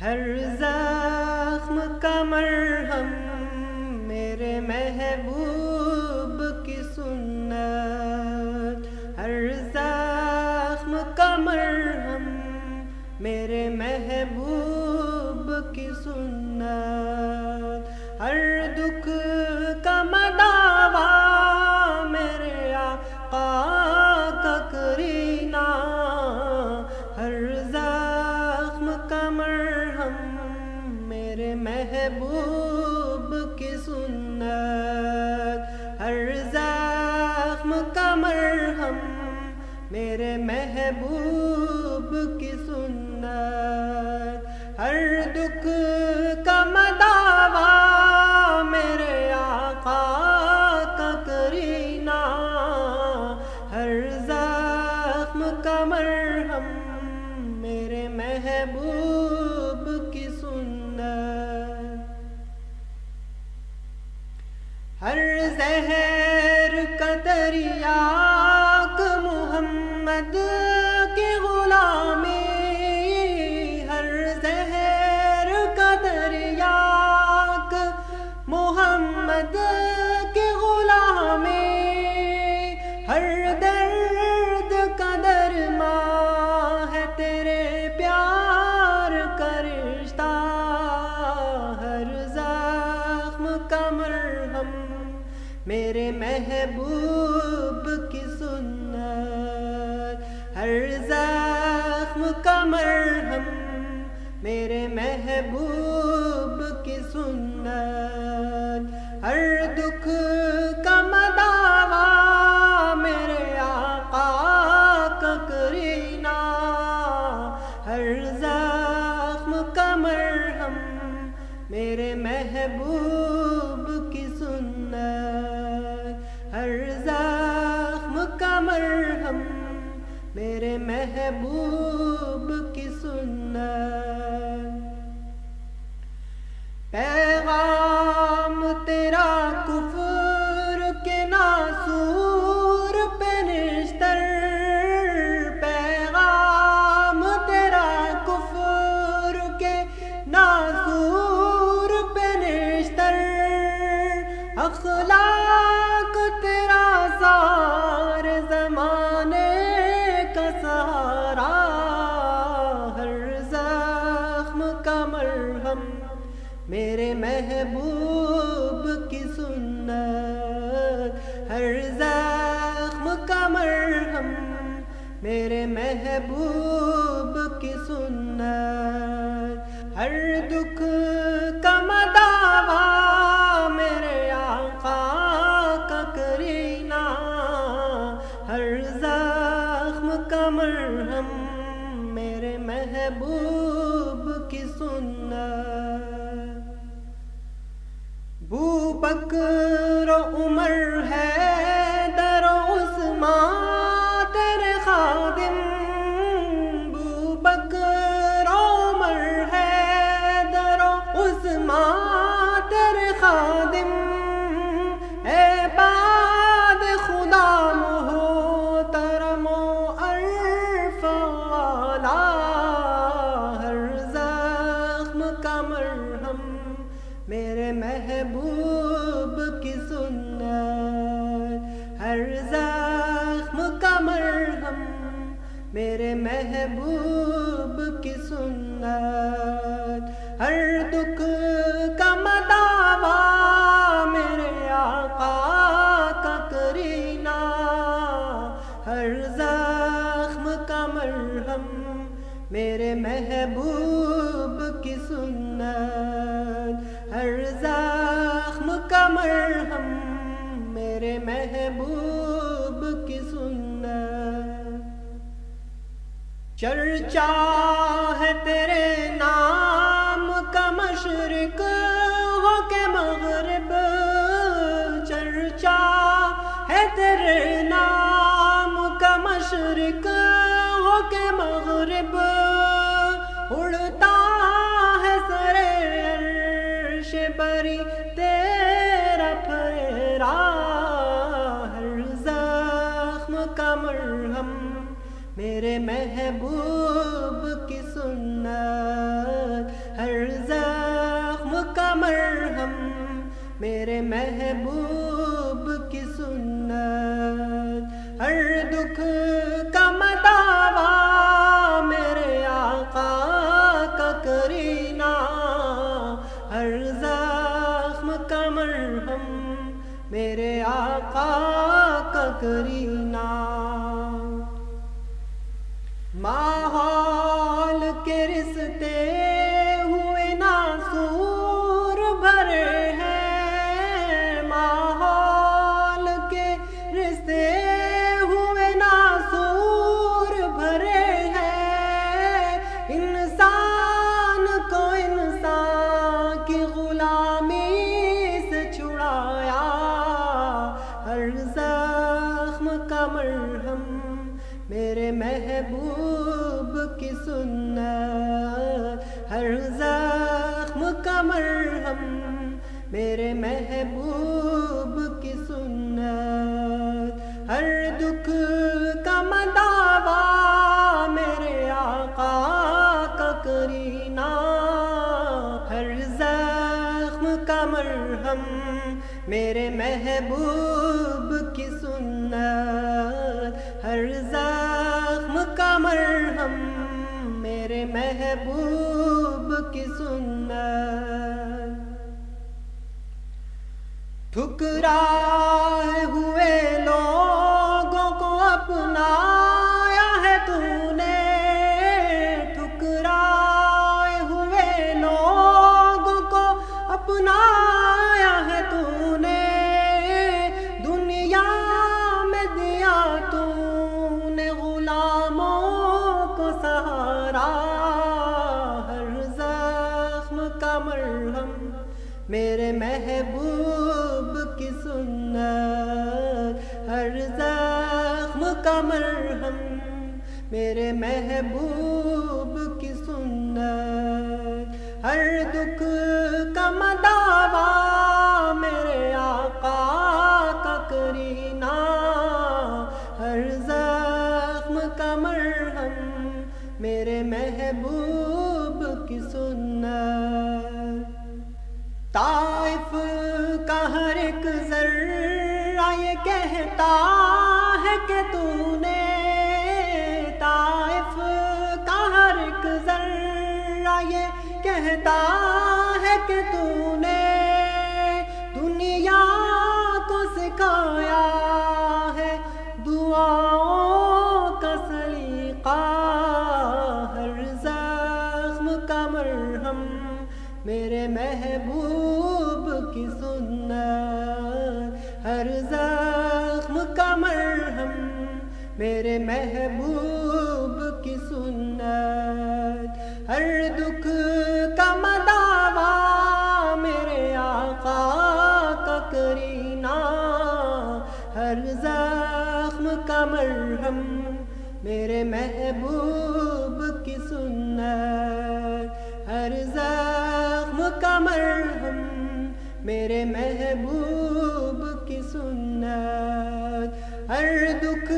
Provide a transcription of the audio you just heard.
ہر زخم کا مرہم میرے محبوب کی سنت۔ ہر زخم کا مرہم میرے محبوب کی سنت۔ ہر دکھ میرے محبوب کی سنت، ہر دکھ کا مداوا میرے آقا کا کرینا ہر زخم کا مرہم میرے محبوب کی سنت۔ ہر زہر کا دریاک محمد کی غلامی، ہر زہر کا دریاک۔ محمد کی غلامی، ہر درد کا درما ہے تیرے پیار کا رشتہ۔ ہر زخم کا مرہم، میرے محبوب کا مرہم میرے محبوب کی سنت، ہر دکھ کا مداوا میرے آقا کا کرینا ہر زخم کا مرہم میرے محبوب محبوب کی سنت میرے محبوب کی سنت، ہر دکھ کا مداوا میرے آقا کا کرینا ہر زخم کا مرہم میرے محبوب کی سنت۔ بو بکر عمر ہے محبوب کی سنت، ہر دکھ کا مداوا میرے آقا کا کرینا ہر زخم کا مرہم میرے محبوب چرچا ہے تیرے نام کا مشرق میرے محبوب کی سنت، ہر زخم کا مرہم میرے محبوب کی سنت، ہر دکھ کا مداوا میرے آقا کا کرینا ہر زخم کا مرہم میرے آقا کا کرینہ۔ کی سنت، ہر زخم کا مرہم، میرے محبوب کی سنت۔ ہر دکھ کا مداوا میرے آقا کا کرینا ہر زخم کا مرہم، میرے محبوب کی سنت۔ ہر زخم کا مرہم میرے محبوب کی سنت ٹھکرا مرہم، میرے محبوب کی سنت، ہر دکھ کا مداوا میرے آقا کا کرینا ہر زخم کا مرہم میرے محبوب کی سنت۔ طائف کا ہر ایک ذرہ یہ کہتا میرے محبوب کی سنت، ہر زخم کا مرہم میرے محبوب کی سنت، ہر دکھ کا مداوا میرے آقا کا کرینا ہر زخم کا مرہم میرے محبوب کی سنت، ہر زخم کا مرہم میرے محبوب کی سنت ہر دکھ